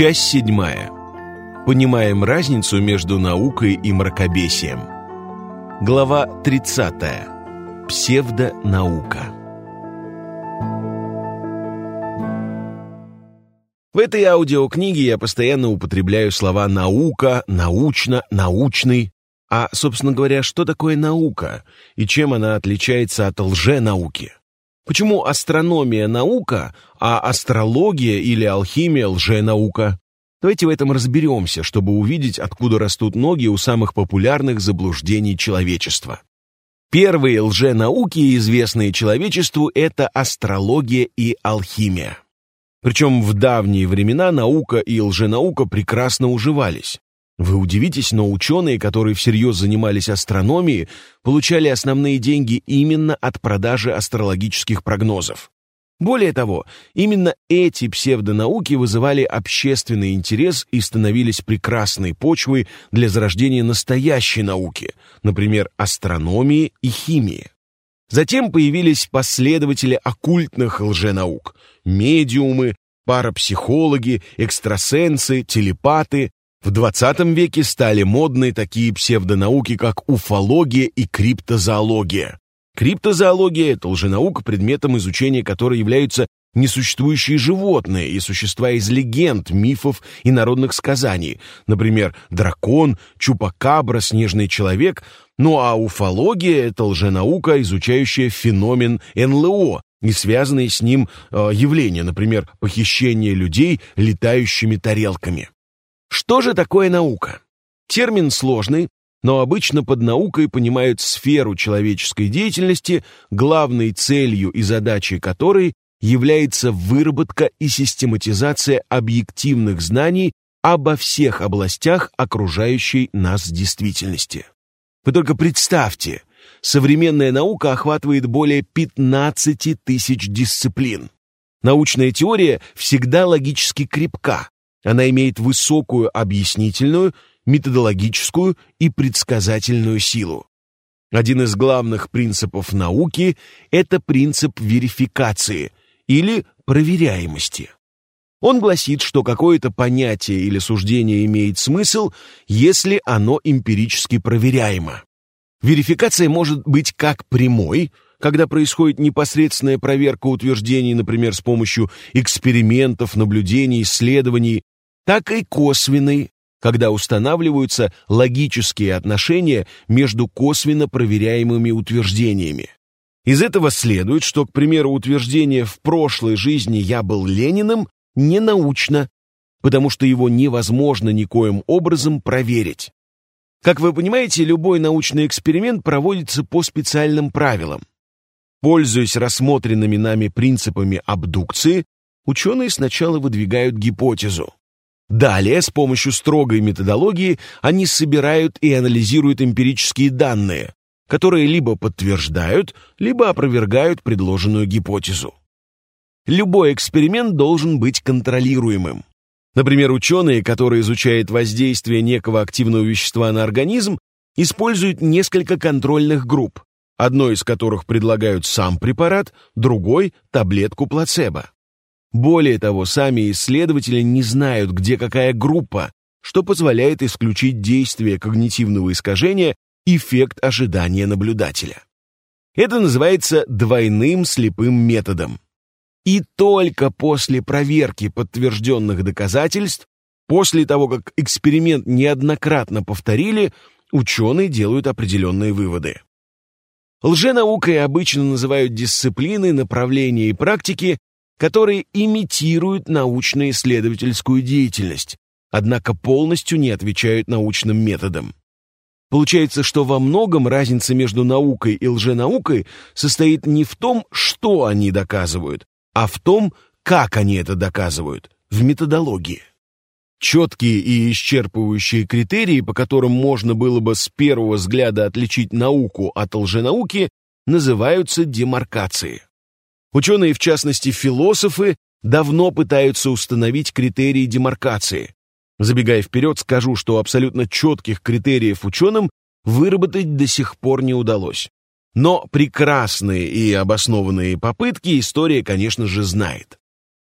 Часть седьмая. Понимаем разницу между наукой и мракобесием. Глава 30. Псевдонаука. В этой аудиокниге я постоянно употребляю слова «наука», «научно», «научный». А, собственно говоря, что такое наука и чем она отличается от лженауки? Почему астрономия – наука, а астрология или алхимия – лженаука? Давайте в этом разберемся, чтобы увидеть, откуда растут ноги у самых популярных заблуждений человечества. Первые лженауки, известные человечеству, это астрология и алхимия. Причем в давние времена наука и лженаука прекрасно уживались. Вы удивитесь, но ученые, которые всерьез занимались астрономией, получали основные деньги именно от продажи астрологических прогнозов. Более того, именно эти псевдонауки вызывали общественный интерес и становились прекрасной почвой для зарождения настоящей науки, например, астрономии и химии. Затем появились последователи оккультных лженаук – медиумы, парапсихологи, экстрасенсы, телепаты, в 20 веке стали модны такие псевдонауки, как уфология и криптозоология. Криптозоология – это лженаука, предметом изучения которой являются несуществующие животные и существа из легенд, мифов и народных сказаний, например, дракон, чупакабра, снежный человек, ну а уфология – это лженаука, изучающая феномен НЛО и связанные с ним э, явления, например, похищение людей летающими тарелками. Что же такое наука? Термин сложный, но обычно под наукой понимают сферу человеческой деятельности, главной целью и задачей которой является выработка и систематизация объективных знаний обо всех областях окружающей нас действительности. Вы только представьте, современная наука охватывает более 15 тысяч дисциплин. Научная теория всегда логически крепка, она имеет высокую объяснительную, методологическую и предсказательную силу. Один из главных принципов науки – это принцип верификации или проверяемости. Он гласит, что какое-то понятие или суждение имеет смысл, если оно эмпирически проверяемо. Верификация может быть как прямой – когда происходит непосредственная проверка утверждений, например, с помощью экспериментов, наблюдений, исследований, так и косвенной, когда устанавливаются логические отношения между косвенно проверяемыми утверждениями. Из этого следует, что, к примеру, утверждение «в прошлой жизни я был Лениным» не научно, потому что его невозможно никоим образом проверить. Как вы понимаете, любой научный эксперимент проводится по специальным правилам. Пользуясь рассмотренными нами принципами абдукции, ученые сначала выдвигают гипотезу. Далее, с помощью строгой методологии, они собирают и анализируют эмпирические данные, которые либо подтверждают, либо опровергают предложенную гипотезу. Любой эксперимент должен быть контролируемым. Например, ученые, которые изучают воздействие некого активного вещества на организм, используют несколько контрольных групп, одной из которых предлагают сам препарат, другой – таблетку плацебо. Более того, сами исследователи не знают, где какая группа, что позволяет исключить действие когнитивного искажения эффект ожидания наблюдателя. Это называется двойным слепым методом. И только после проверки подтвержденных доказательств, после того, как эксперимент неоднократно повторили, ученые делают определенные выводы. Лженаукой обычно называют дисциплины, направления и практики, которые имитируют научно-исследовательскую деятельность, однако полностью не отвечают научным методам. Получается, что во многом разница между наукой и лженаукой состоит не в том, что они доказывают, а в том, как они это доказывают, в методологии. Четкие и исчерпывающие критерии, по которым можно было бы с первого взгляда отличить науку от лженауки, называются демаркацией. Ученые, в частности философы, давно пытаются установить критерии демаркации. Забегая вперед, скажу, что абсолютно четких критериев ученым выработать до сих пор не удалось. Но прекрасные и обоснованные попытки история, конечно же, знает.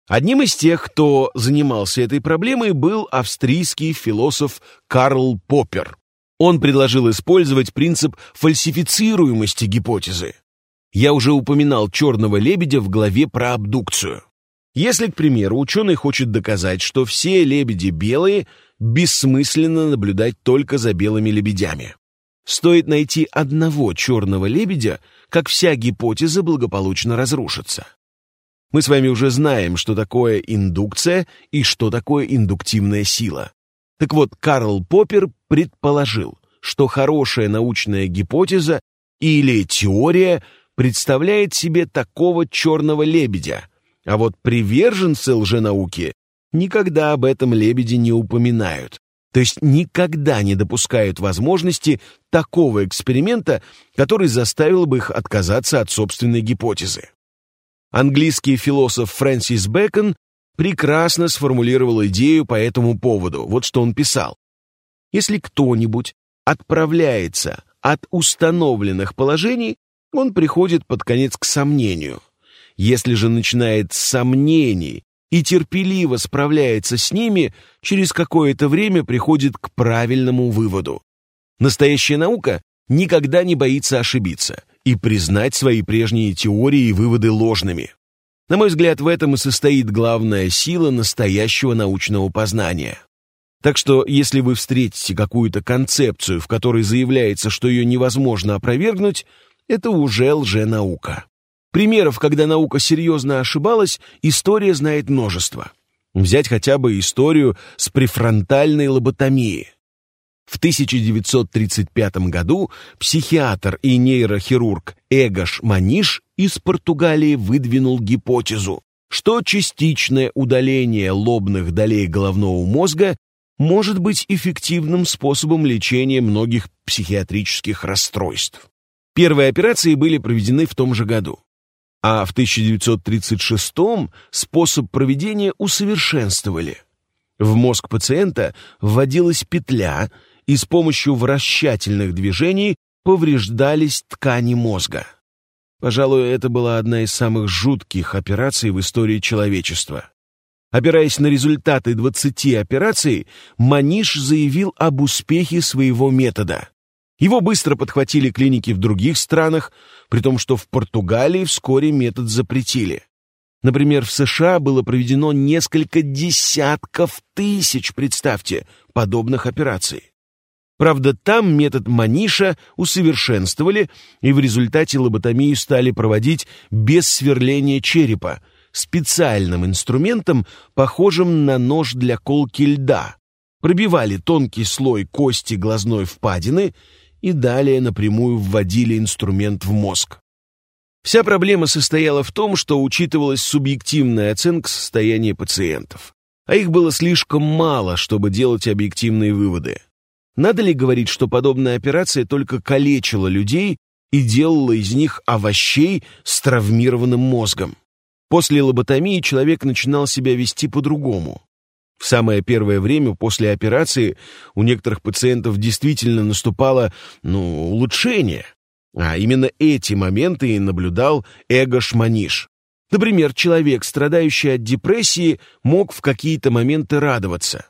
Одним из тех, кто занимался этой проблемой, был австрийский философ Карл Поппер. Он предложил использовать принцип фальсифицируемости гипотезы. Я уже упоминал черного лебедя в главе про абдукцию. Если, к примеру, ученый хочет доказать, что все лебеди белые, бессмысленно наблюдать только за белыми лебедями. Стоит найти одного черного лебедя, как вся гипотеза благополучно разрушится. Мы с вами уже знаем, что такое индукция и что такое индуктивная сила. Так вот, Карл Поппер предположил, что хорошая научная гипотеза или теория представляет себе такого черного лебедя, а вот приверженцы лженауки никогда об этом лебеде не упоминают, то есть никогда не допускают возможности такого эксперимента, который заставил бы их отказаться от собственной гипотезы. Английский философ Фрэнсис Бэкон прекрасно сформулировал идею по этому поводу. Вот что он писал. Если кто-нибудь отправляется от установленных положений, он приходит под конец к сомнению. Если же начинает с сомнений и терпеливо справляется с ними, через какое-то время приходит к правильному выводу. Настоящая наука никогда не боится ошибиться и признать свои прежние теории и выводы ложными. На мой взгляд, в этом и состоит главная сила настоящего научного познания. Так что, если вы встретите какую-то концепцию, в которой заявляется, что ее невозможно опровергнуть, это уже лженаука. Примеров, когда наука серьезно ошибалась, история знает множество. Взять хотя бы историю с префронтальной лоботомией. В 1935 году психиатр и нейрохирург Эгош Маниш из Португалии выдвинул гипотезу, что частичное удаление лобных долей головного мозга может быть эффективным способом лечения многих психиатрических расстройств. Первые операции были проведены в том же году а в 1936 способ проведения усовершенствовали. В мозг пациента вводилась петля, и с помощью вращательных движений повреждались ткани мозга. Пожалуй, это была одна из самых жутких операций в истории человечества. Опираясь на результаты 20 операций, Маниш заявил об успехе своего метода. Его быстро подхватили клиники в других странах, при том, что в Португалии вскоре метод запретили. Например, в США было проведено несколько десятков тысяч, представьте, подобных операций. Правда, там метод Маниша усовершенствовали, и в результате лоботомию стали проводить без сверления черепа, специальным инструментом, похожим на нож для колки льда. Пробивали тонкий слой кости глазной впадины и далее напрямую вводили инструмент в мозг. Вся проблема состояла в том, что учитывалась субъективная оценка состояния пациентов, а их было слишком мало, чтобы делать объективные выводы. Надо ли говорить, что подобная операция только калечила людей и делала из них овощей с травмированным мозгом? После лоботомии человек начинал себя вести по-другому. В самое первое время после операции у некоторых пациентов действительно наступало, ну, улучшение. А именно эти моменты и наблюдал Эго Шманиш. Например, человек, страдающий от депрессии, мог в какие-то моменты радоваться.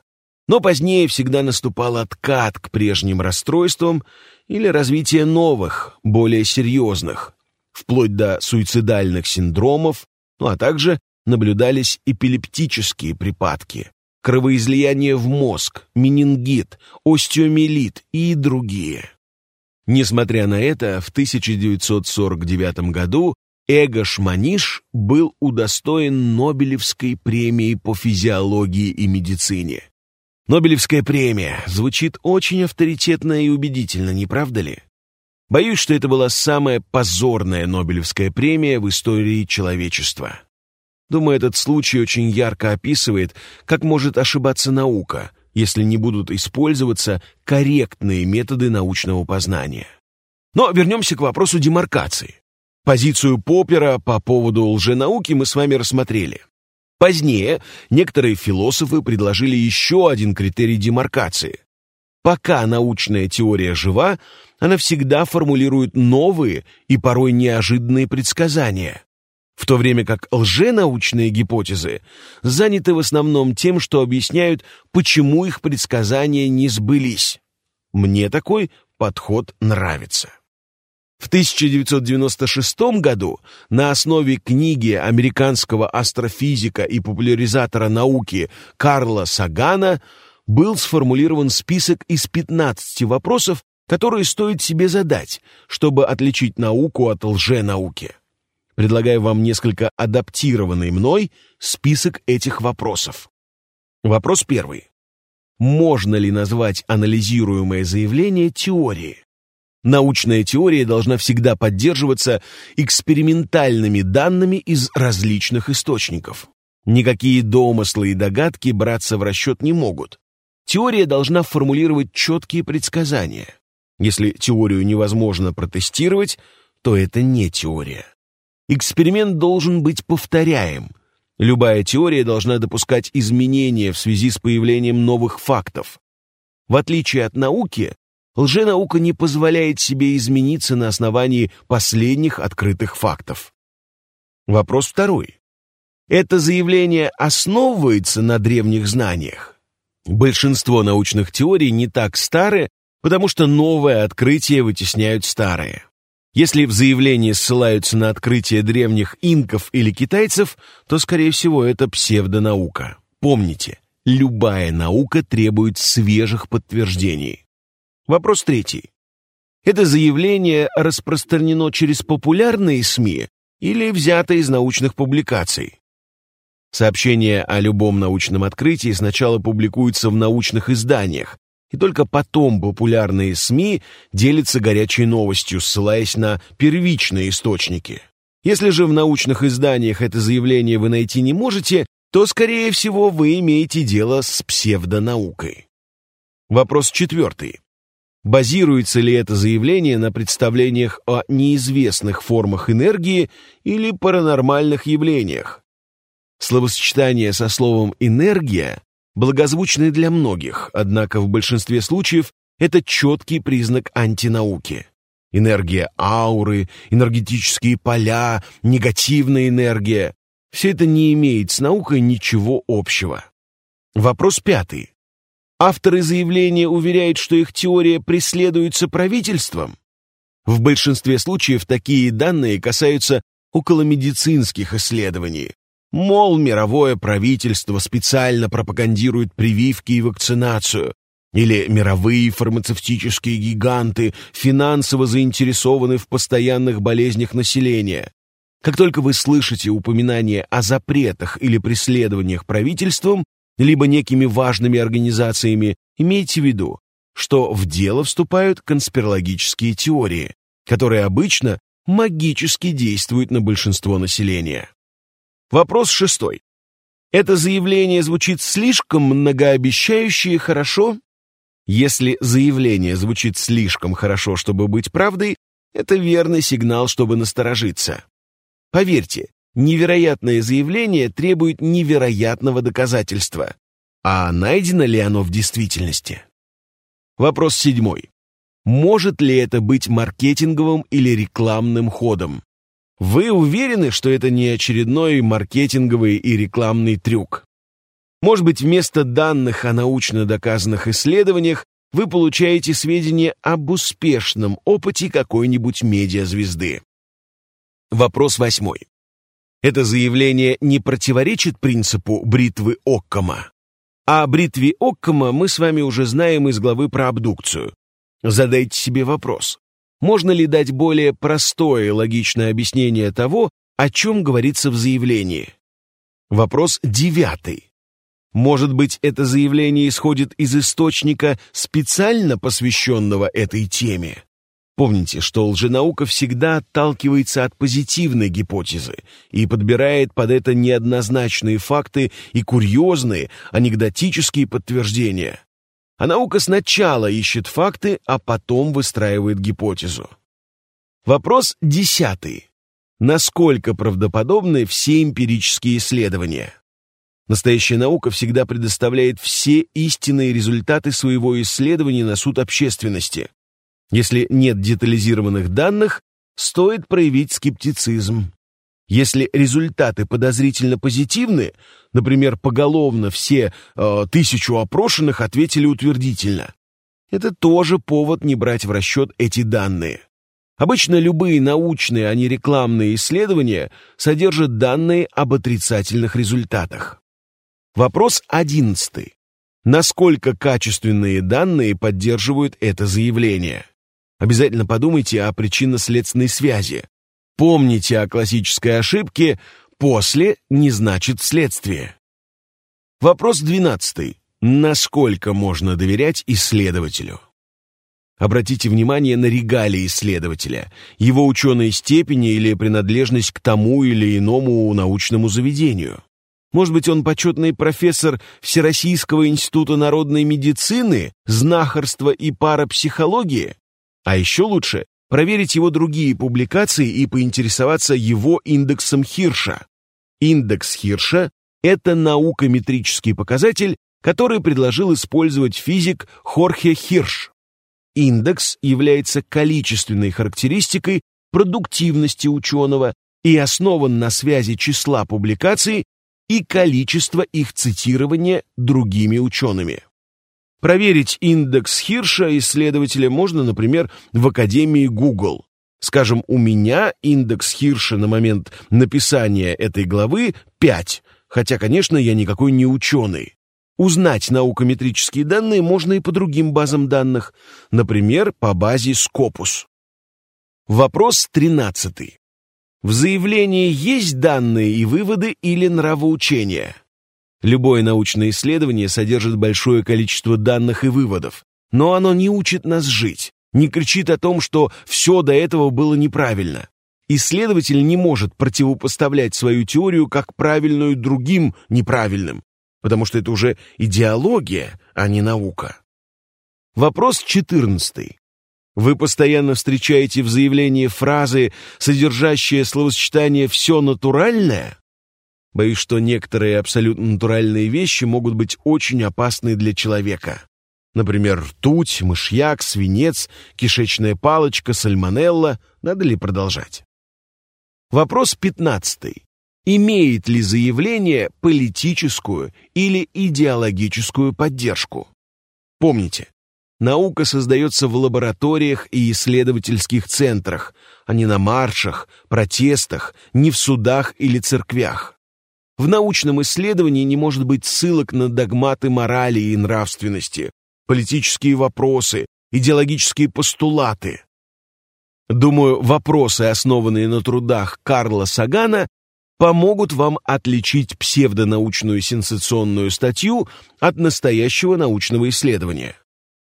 Но позднее всегда наступал откат к прежним расстройствам или развитие новых, более серьезных, вплоть до суицидальных синдромов, ну а также наблюдались эпилептические припадки кровоизлияние в мозг, менингит, остеомиелит и другие. Несмотря на это, в 1949 году Эго Шманиш был удостоен Нобелевской премии по физиологии и медицине. Нобелевская премия звучит очень авторитетно и убедительно, не правда ли? Боюсь, что это была самая позорная Нобелевская премия в истории человечества. Думаю, этот случай очень ярко описывает, как может ошибаться наука, если не будут использоваться корректные методы научного познания. Но вернемся к вопросу демаркации. Позицию Поппера по поводу лженауки мы с вами рассмотрели. Позднее некоторые философы предложили еще один критерий демаркации. Пока научная теория жива, она всегда формулирует новые и порой неожиданные предсказания. В то время как лженаучные гипотезы заняты в основном тем, что объясняют, почему их предсказания не сбылись. Мне такой подход нравится. В 1996 году на основе книги американского астрофизика и популяризатора науки Карла Сагана был сформулирован список из 15 вопросов, которые стоит себе задать, чтобы отличить науку от лженауки. Предлагаю вам несколько адаптированный мной список этих вопросов. Вопрос первый. Можно ли назвать анализируемое заявление теорией? Научная теория должна всегда поддерживаться экспериментальными данными из различных источников. Никакие домыслы и догадки браться в расчет не могут. Теория должна формулировать четкие предсказания. Если теорию невозможно протестировать, то это не теория. Эксперимент должен быть повторяем. Любая теория должна допускать изменения в связи с появлением новых фактов. В отличие от науки, лженаука не позволяет себе измениться на основании последних открытых фактов. Вопрос второй. Это заявление основывается на древних знаниях? Большинство научных теорий не так старые, потому что новые открытия вытесняют старые. Если в заявлении ссылаются на открытие древних инков или китайцев, то, скорее всего, это псевдонаука. Помните, любая наука требует свежих подтверждений. Вопрос третий. Это заявление распространено через популярные СМИ или взято из научных публикаций? Сообщения о любом научном открытии сначала публикуются в научных изданиях, и только потом популярные СМИ делятся горячей новостью, ссылаясь на первичные источники. Если же в научных изданиях это заявление вы найти не можете, то, скорее всего, вы имеете дело с псевдонаукой. Вопрос четвертый. Базируется ли это заявление на представлениях о неизвестных формах энергии или паранормальных явлениях? Словосочетание со словом «энергия» благозвучны для многих, однако в большинстве случаев это четкий признак антинауки. Энергия ауры, энергетические поля, негативная энергия – все это не имеет с наукой ничего общего. Вопрос пятый. Авторы заявления уверяют, что их теория преследуется правительством. В большинстве случаев такие данные касаются околомедицинских исследований. Мол, мировое правительство специально пропагандирует прививки и вакцинацию. Или мировые фармацевтические гиганты финансово заинтересованы в постоянных болезнях населения. Как только вы слышите упоминание о запретах или преследованиях правительством, либо некими важными организациями, имейте в виду, что в дело вступают конспирологические теории, которые обычно магически действуют на большинство населения. Вопрос шестой. Это заявление звучит слишком многообещающе и хорошо? Если заявление звучит слишком хорошо, чтобы быть правдой, это верный сигнал, чтобы насторожиться. Поверьте, Невероятное заявление требует невероятного доказательства. А найдено ли оно в действительности? Вопрос седьмой. Может ли это быть маркетинговым или рекламным ходом? Вы уверены, что это не очередной маркетинговый и рекламный трюк? Может быть, вместо данных о научно доказанных исследованиях вы получаете сведения об успешном опыте какой-нибудь медиазвезды. Вопрос восьмой. Это заявление не противоречит принципу бритвы Оккама. А о бритве Оккама мы с вами уже знаем из главы про абдукцию. Задайте себе вопрос. Можно ли дать более простое и логичное объяснение того, о чем говорится в заявлении? Вопрос девятый. Может быть, это заявление исходит из источника, специально посвященного этой теме? Помните, что лженаука всегда отталкивается от позитивной гипотезы и подбирает под это неоднозначные факты и курьезные, анекдотические подтверждения. А наука сначала ищет факты, а потом выстраивает гипотезу. Вопрос десятый. Насколько правдоподобны все эмпирические исследования? Настоящая наука всегда предоставляет все истинные результаты своего исследования на суд общественности, если нет детализированных данных, стоит проявить скептицизм. Если результаты подозрительно позитивны, например, поголовно все э, тысячу опрошенных ответили утвердительно, это тоже повод не брать в расчет эти данные. Обычно любые научные, а не рекламные исследования содержат данные об отрицательных результатах. Вопрос одиннадцатый. Насколько качественные данные поддерживают это заявление? Обязательно подумайте о причинно-следственной связи. Помните о классической ошибке «после» не значит «вследствие». Вопрос двенадцатый. Насколько можно доверять исследователю? Обратите внимание на регалии исследователя, его ученые степени или принадлежность к тому или иному научному заведению. Может быть, он почетный профессор Всероссийского института народной медицины, знахарства и парапсихологии? А еще лучше проверить его другие публикации и поинтересоваться его индексом Хирша. Индекс Хирша – это наукометрический показатель, который предложил использовать физик Хорхе Хирш. Индекс является количественной характеристикой продуктивности ученого и основан на связи числа публикаций и количества их цитирования другими учеными. Проверить индекс Хирша исследователя можно, например, в Академии Google. Скажем, у меня индекс Хирша на момент написания этой главы 5, хотя, конечно, я никакой не ученый. Узнать наукометрические данные можно и по другим базам данных, например, по базе Scopus. Вопрос 13. В заявлении есть данные и выводы или нравоучения? Любое научное исследование содержит большое количество данных и выводов, но оно не учит нас жить, не кричит о том, что все до этого было неправильно. Исследователь не может противопоставлять свою теорию как правильную другим неправильным, потому что это уже идеология, а не наука. Вопрос 14. Вы постоянно встречаете в заявлении фразы, содержащие словосочетание «все натуральное»? Боюсь, что некоторые абсолютно натуральные вещи могут быть очень опасны для человека. Например, ртуть, мышьяк, свинец, кишечная палочка, сальмонелла. Надо ли продолжать? Вопрос 15 имеет ли заявление политическую или идеологическую поддержку. Помните, наука создается в лабораториях и исследовательских центрах, а не на маршах, протестах, не в судах или церквях. В научном исследовании не может быть ссылок на догматы морали и нравственности, политические вопросы, идеологические постулаты. Думаю, вопросы, основанные на трудах Карла Сагана, помогут вам отличить псевдонаучную сенсационную статью от настоящего научного исследования.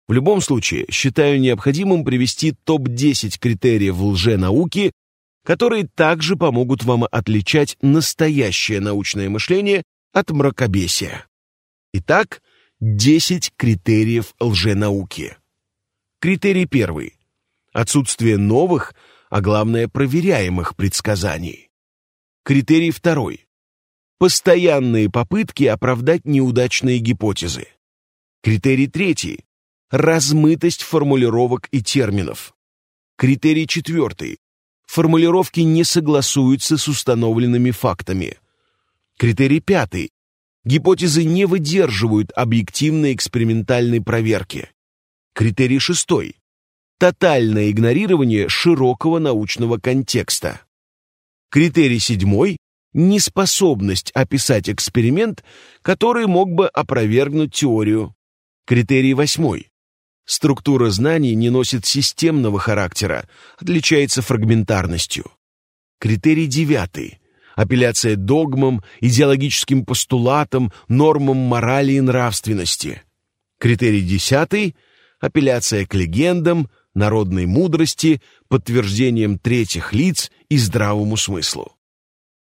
В любом случае, считаю необходимым привести топ-10 критериев лженауки, которые также помогут вам отличать настоящее научное мышление от мракобесия. Итак, 10 критериев лженауки. Критерий первый. Отсутствие новых, а главное проверяемых предсказаний. Критерий второй. Постоянные попытки оправдать неудачные гипотезы. Критерий третий. Размытость формулировок и терминов. Критерий четвертый. Формулировки не согласуются с установленными фактами. Критерий пятый. Гипотезы не выдерживают объективной экспериментальной проверки. Критерий шестой. Тотальное игнорирование широкого научного контекста. Критерий седьмой – неспособность описать эксперимент, который мог бы опровергнуть теорию. Критерий восьмой. Структура знаний не носит системного характера, отличается фрагментарностью. Критерий девятый. Апелляция догмам, идеологическим постулатам, нормам морали и нравственности. Критерий десятый. Апелляция к легендам, народной мудрости, подтверждением третьих лиц и здравому смыслу.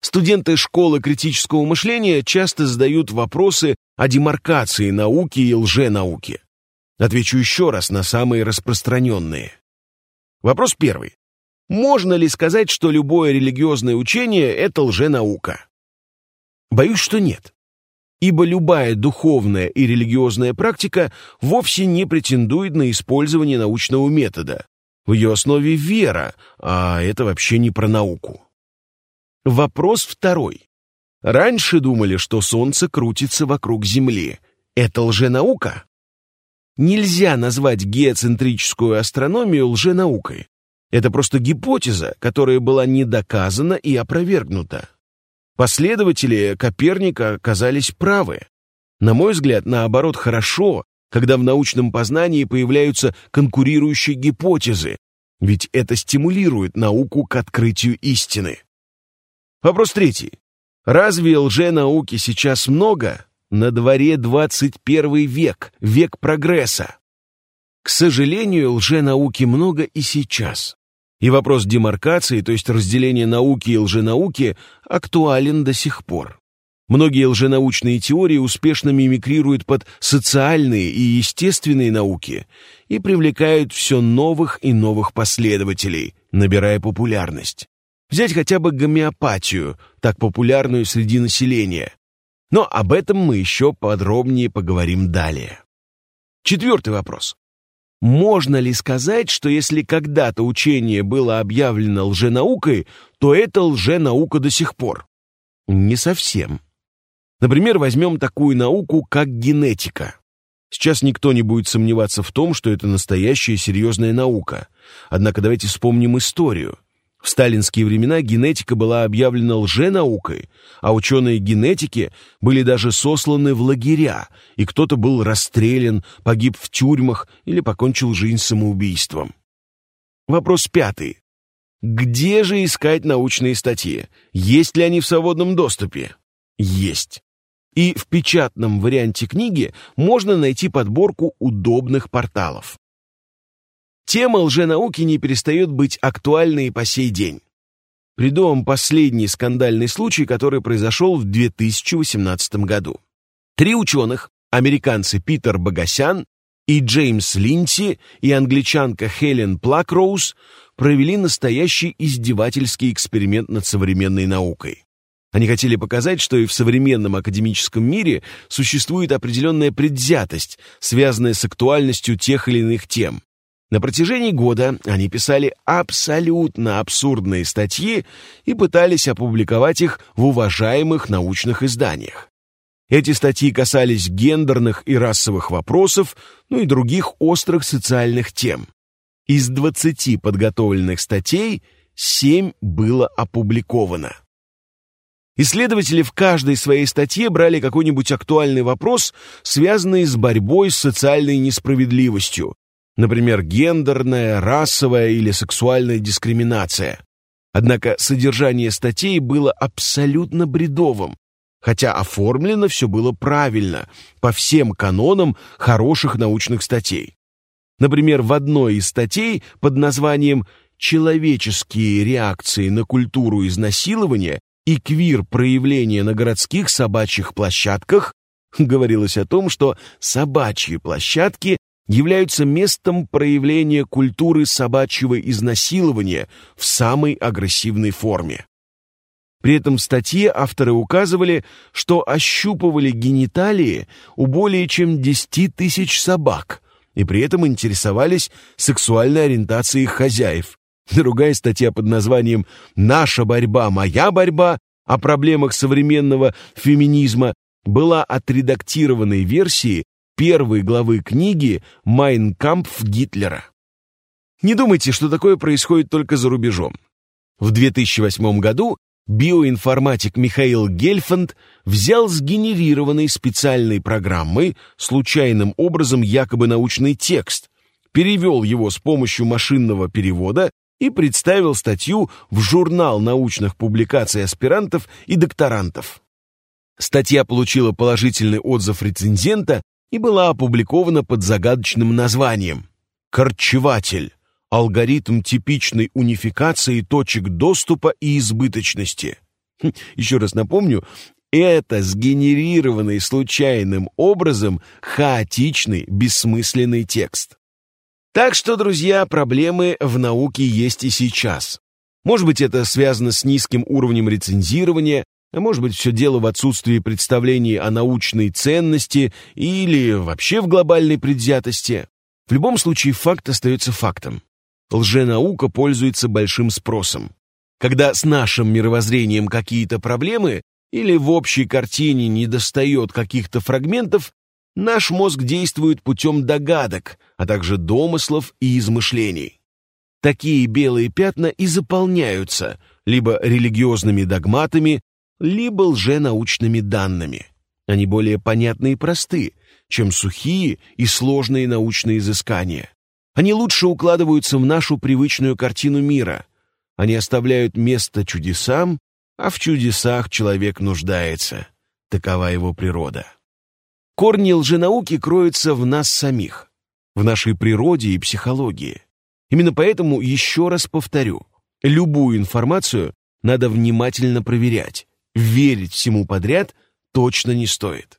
Студенты школы критического мышления часто задают вопросы о демаркации науки и лженауки. Отвечу еще раз на самые распространенные. Вопрос первый. Можно ли сказать, что любое религиозное учение – это лженаука? Боюсь, что нет ибо любая духовная и религиозная практика вовсе не претендует на использование научного метода. В ее основе вера, а это вообще не про науку. Вопрос второй. Раньше думали, что Солнце крутится вокруг Земли. Это лженаука? Нельзя назвать геоцентрическую астрономию лженаукой. Это просто гипотеза, которая была не доказана и опровергнута. Последователи Коперника оказались правы. На мой взгляд, наоборот, хорошо, когда в научном познании появляются конкурирующие гипотезы, ведь это стимулирует науку к открытию истины. Вопрос третий. Разве лженауки сейчас много? На дворе 21 век, век прогресса. К сожалению, лженауки много и сейчас. И вопрос демаркации, то есть разделения науки и лженауки, актуален до сих пор. Многие лженаучные теории успешно мимикрируют под социальные и естественные науки и привлекают все новых и новых последователей, набирая популярность. Взять хотя бы гомеопатию, так популярную среди населения. Но об этом мы еще подробнее поговорим далее. Четвертый вопрос. Можно ли сказать, что если когда-то учение было объявлено лженаукой, то это лженаука до сих пор? Не совсем. Например, возьмем такую науку, как генетика. Сейчас никто не будет сомневаться в том, что это настоящая серьезная наука. Однако давайте вспомним историю. В сталинские времена генетика была объявлена лженаукой, а ученые генетики были даже сосланы в лагеря, и кто-то был расстрелян, погиб в тюрьмах или покончил жизнь самоубийством. Вопрос пятый. Где же искать научные статьи? Есть ли они в свободном доступе? Есть. И в печатном варианте книги можно найти подборку удобных порталов. Тема лженауки не перестает быть актуальной по сей день. Приду вам последний скандальный случай, который произошел в 2018 году. Три ученых, американцы Питер Богосян и Джеймс Линси и англичанка Хелен Плакроуз провели настоящий издевательский эксперимент над современной наукой. Они хотели показать, что и в современном академическом мире существует определенная предвзятость, связанная с актуальностью тех или иных тем. На протяжении года они писали абсолютно абсурдные статьи и пытались опубликовать их в уважаемых научных изданиях. Эти статьи касались гендерных и расовых вопросов, ну и других острых социальных тем. Из 20 подготовленных статей 7 было опубликовано. Исследователи в каждой своей статье брали какой-нибудь актуальный вопрос, связанный с борьбой с социальной несправедливостью, например, гендерная, расовая или сексуальная дискриминация. Однако содержание статей было абсолютно бредовым, хотя оформлено все было правильно, по всем канонам хороших научных статей. Например, в одной из статей под названием «Человеческие реакции на культуру изнасилования и квир-проявления на городских собачьих площадках» говорилось о том, что собачьи площадки являются местом проявления культуры собачьего изнасилования в самой агрессивной форме. При этом в статье авторы указывали, что ощупывали гениталии у более чем 10 тысяч собак и при этом интересовались сексуальной ориентацией их хозяев. Другая статья под названием «Наша борьба, моя борьба» о проблемах современного феминизма была отредактированной версии первой главы книги «Майн Кампф Гитлера». Не думайте, что такое происходит только за рубежом. В 2008 году биоинформатик Михаил Гельфанд взял сгенерированной специальной программой случайным образом якобы научный текст, перевел его с помощью машинного перевода и представил статью в журнал научных публикаций аспирантов и докторантов. Статья получила положительный отзыв рецензента и была опубликована под загадочным названием «Корчеватель. Алгоритм типичной унификации точек доступа и избыточности». Хм, еще раз напомню, это сгенерированный случайным образом хаотичный, бессмысленный текст. Так что, друзья, проблемы в науке есть и сейчас. Может быть, это связано с низким уровнем рецензирования, а может быть, все дело в отсутствии представлений о научной ценности или вообще в глобальной предвзятости. В любом случае, факт остается фактом. Лженаука пользуется большим спросом. Когда с нашим мировоззрением какие-то проблемы или в общей картине недостает каких-то фрагментов, наш мозг действует путем догадок, а также домыслов и измышлений. Такие белые пятна и заполняются либо религиозными догматами, либо лженаучными данными. Они более понятны и просты, чем сухие и сложные научные изыскания. Они лучше укладываются в нашу привычную картину мира. Они оставляют место чудесам, а в чудесах человек нуждается. Такова его природа. Корни лженауки кроются в нас самих, в нашей природе и психологии. Именно поэтому еще раз повторю, любую информацию надо внимательно проверять. Верить всему подряд точно не стоит.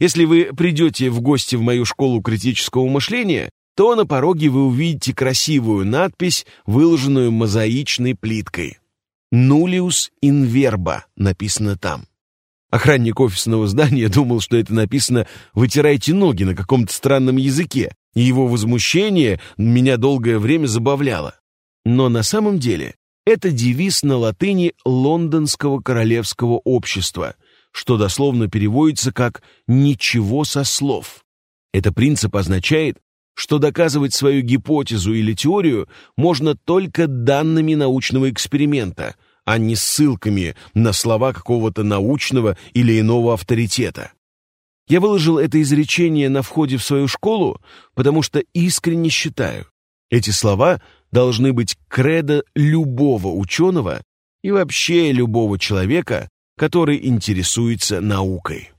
Если вы придете в гости в мою школу критического мышления, то на пороге вы увидите красивую надпись, выложенную мозаичной плиткой. «Нулиус инверба» написано там. Охранник офисного здания думал, что это написано «вытирайте ноги» на каком-то странном языке, и его возмущение меня долгое время забавляло. Но на самом деле это девиз на латыни Лондонского королевского общества, что дословно переводится как «ничего со слов». Это принцип означает, что доказывать свою гипотезу или теорию можно только данными научного эксперимента, а не ссылками на слова какого-то научного или иного авторитета. Я выложил это изречение на входе в свою школу, потому что искренне считаю, эти слова должны быть кредо любого ученого и вообще любого человека, который интересуется наукой.